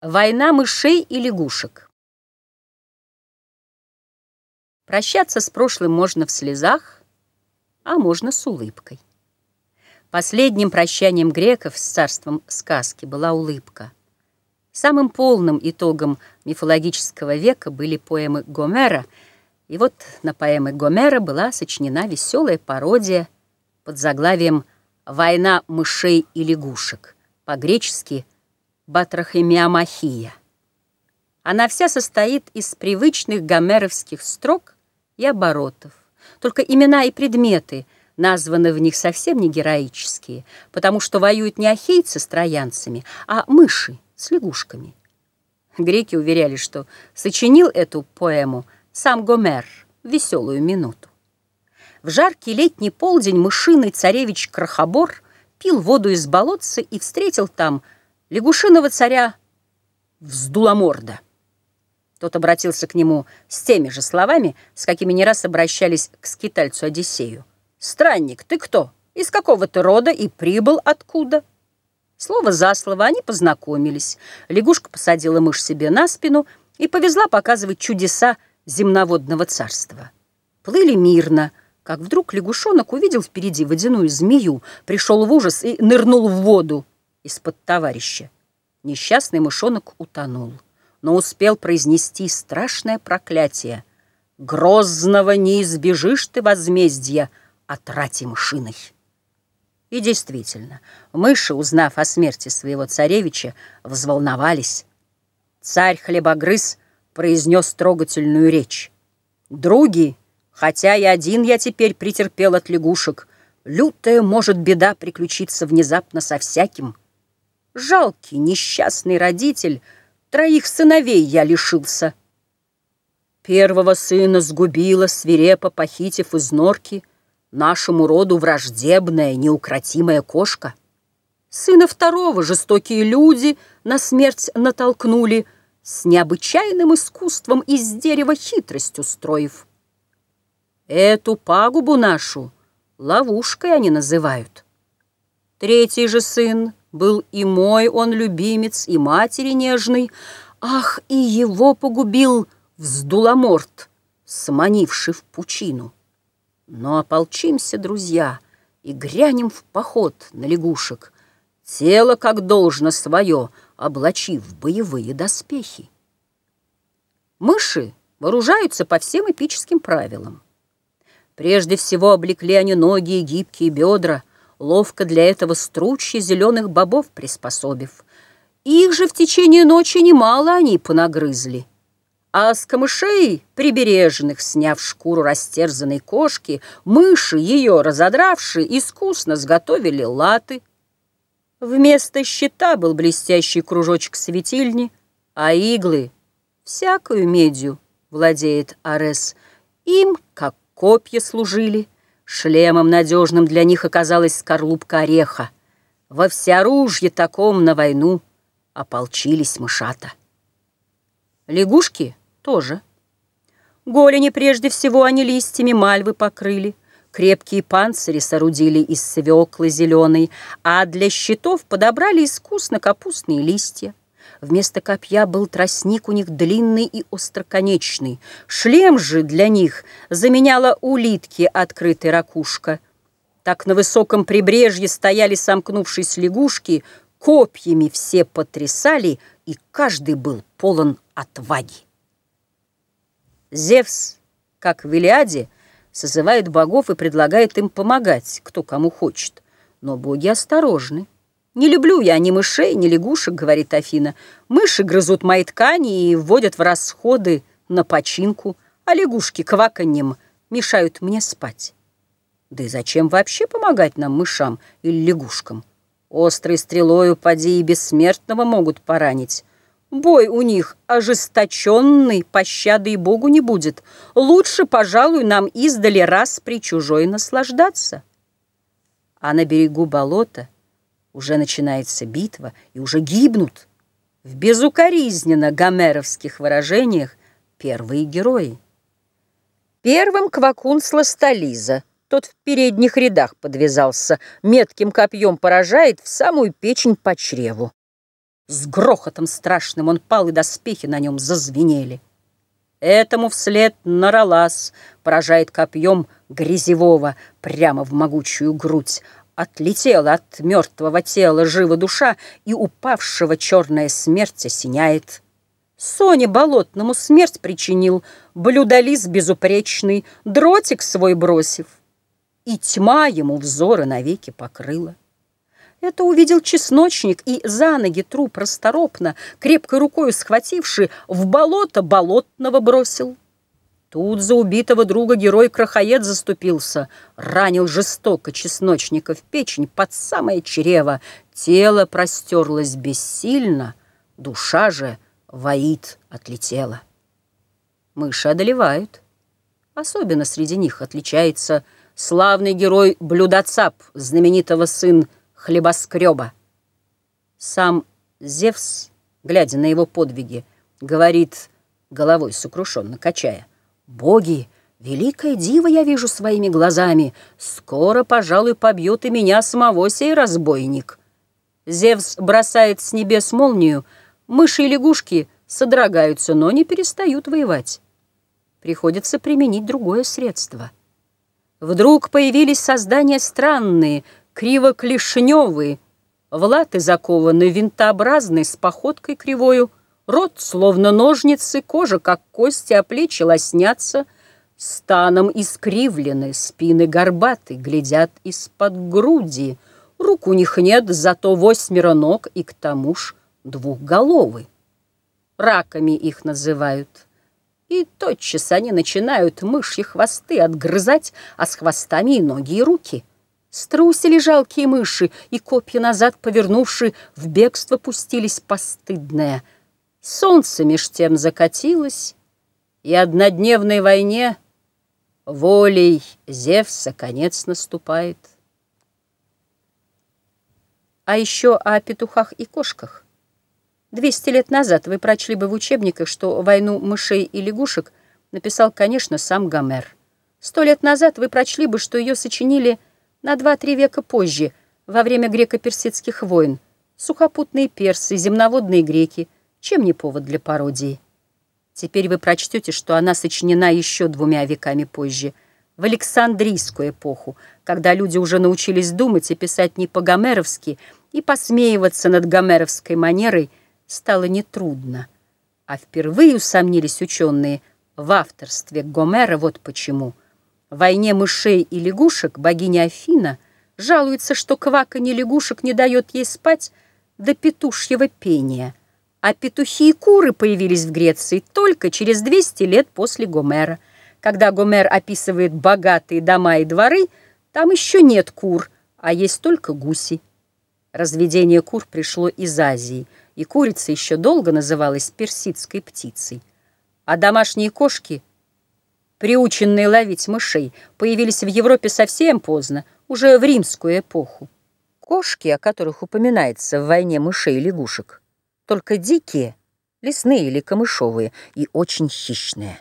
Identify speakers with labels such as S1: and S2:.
S1: Война мышей и лягушек. Прощаться с прошлым можно в слезах, а можно с улыбкой. Последним прощанием греков с царством сказки была улыбка. Самым полным итогом мифологического века были поэмы Гомера, и вот на поэмы Гомера была сочинена веселая пародия под заглавием «Война мышей и лягушек», по-гречески – Батрахемиамахия. Она вся состоит из привычных гомеровских строк и оборотов. Только имена и предметы названы в них совсем не героические, потому что воюют не ахейцы с троянцами, а мыши с лягушками. Греки уверяли, что сочинил эту поэму сам Гомер в веселую минуту. В жаркий летний полдень мышиный царевич Крахобор пил воду из болотца и встретил там – лягушиного царя Вздуломорда. Тот обратился к нему с теми же словами, с какими не раз обращались к скитальцу Одиссею. «Странник, ты кто? Из какого ты рода и прибыл откуда?» Слово за слово они познакомились. Лягушка посадила мышь себе на спину и повезла показывать чудеса земноводного царства. Плыли мирно, как вдруг лягушонок увидел впереди водяную змею, пришел в ужас и нырнул в воду из-под товарища. Несчастный мышонок утонул, но успел произнести страшное проклятие. «Грозного не избежишь ты возмездия от рати мышиной». И действительно, мыши, узнав о смерти своего царевича, взволновались. Царь Хлебогрыз произнес трогательную речь. «Други, хотя и один я теперь претерпел от лягушек, лютая может беда приключиться внезапно со всяким». Жалкий, несчастный родитель, троих сыновей я лишился. Первого сына сгубила, свирепо похитив из норки, нашему роду враждебная, неукротимая кошка. Сына второго жестокие люди на смерть натолкнули, с необычайным искусством из дерева хитрость устроив. Эту пагубу нашу ловушкой они называют. Третий же сын был и мой он любимец, и матери нежный. Ах, и его погубил вздуломорт, сманивший в пучину. Но ополчимся, друзья, и грянем в поход на лягушек, тело, как должно свое, облачив в боевые доспехи. Мыши вооружаются по всем эпическим правилам. Прежде всего облекли они ноги и гибкие бедра, ловко для этого стручья зеленых бобов приспособив. Их же в течение ночи немало они понагрызли. А с камышей прибережных, сняв шкуру растерзанной кошки, мыши, ее разодравши, искусно сготовили латы. Вместо щита был блестящий кружочек светильни, а иглы всякую медью владеет Арес. Им, как копья, служили — Шлемом надежным для них оказалась скорлупка ореха. Во всеоружье таком на войну ополчились мышата. Лягушки тоже. Голени прежде всего они листьями мальвы покрыли, Крепкие панцири соорудили из свеклы зеленой, А для щитов подобрали искусно капустные листья. Вместо копья был тростник у них длинный и остроконечный. Шлем же для них заменяла улитки открытая ракушка. Так на высоком прибрежье стояли сомкнувшись лягушки, копьями все потрясали, и каждый был полон отваги. Зевс, как в Илиаде, созывает богов и предлагает им помогать, кто кому хочет. Но боги осторожны. «Не люблю я ни мышей, ни лягушек», — говорит Афина. «Мыши грызут мои ткани и вводят в расходы на починку, а лягушки кваканьем мешают мне спать». Да и зачем вообще помогать нам, мышам или лягушкам? Острой стрелою поди и бессмертного могут поранить. Бой у них ожесточенный, пощады и Богу не будет. Лучше, пожалуй, нам издали раз при чужой наслаждаться. А на берегу болота — уже начинается битва, и уже гибнут в безукоризненно гомеровских выражениях первые герои. Первым квакун Сластолиза. Тот в передних рядах подвязался, метким копьем поражает в самую печень по чреву. С грохотом страшным он пал, и доспехи на нем зазвенели. Этому вслед Наралас поражает копьем грязевого прямо в могучую грудь. Отлетела от мертвого тела жива душа, и упавшего черная смерть осеняет. Соне болотному смерть причинил, блюдолиз безупречный, дротик свой бросив, и тьма ему взоры навеки покрыла. Это увидел чесночник и за ноги труп расторопно, крепкой рукою схвативший, в болото болотного бросил. Тут за убитого друга герой Крахоед заступился, ранил жестоко чесночника в печень под самое чрево. Тело простерлось бессильно, душа же воит отлетела. Мыши одолевают. Особенно среди них отличается славный герой Блюдоцап, знаменитого сын хлебоскреба. Сам Зевс, глядя на его подвиги, говорит, головой сокрушенно качая, «Боги, великое диво я вижу своими глазами, скоро, пожалуй, побьет и меня самого сей разбойник». Зевс бросает с небес молнию, мыши и лягушки содрогаются, но не перестают воевать. Приходится применить другое средство. Вдруг появились создания странные — криво-клешневые, в латы закованы винтообразной с походкой кривою, рот словно ножницы, кожа как кости, а плечи лоснятся, станом искривлены, спины горбаты, глядят из-под груди, рук у них нет, зато восьмеро ног и к тому ж двухголовы. Раками их называют. И тотчас они начинают мышьи хвосты отгрызать, а с хвостами и ноги, и руки — Струсили жалкие мыши, и копья назад повернувши, в бегство пустились постыдное. Солнце меж тем закатилось, и однодневной войне волей Зевса конец наступает. А еще о петухах и кошках. Двести лет назад вы прочли бы в учебниках, что «Войну мышей и лягушек» написал, конечно, сам Гомер. Сто лет назад вы прочли бы, что ее сочинили на два-три века позже, во время греко-персидских войн, сухопутные персы, земноводные греки, чем не повод для пародии. Теперь вы прочтете, что она сочинена еще двумя веками позже, в Александрийскую эпоху, когда люди уже научились думать и писать не по-гомеровски, и посмеиваться над гомеровской манерой стало нетрудно. А впервые усомнились ученые в авторстве Гомера вот почему – в войне мышей и лягушек богиня Афина жалуется, что кваканье лягушек не дает ей спать до петушьего пения, а петухи и куры появились в Греции только через 200 лет после Гомера. Когда Гомер описывает богатые дома и дворы, там еще нет кур, а есть только гуси. Разведение кур пришло из Азии, и курица еще долго называлась персидской птицей. А домашние кошки – приученные ловить мышей, появились в Европе совсем поздно, уже в римскую эпоху. Кошки, о которых упоминается в «Войне мышей и лягушек», только дикие, лесные или камышовые и очень хищные.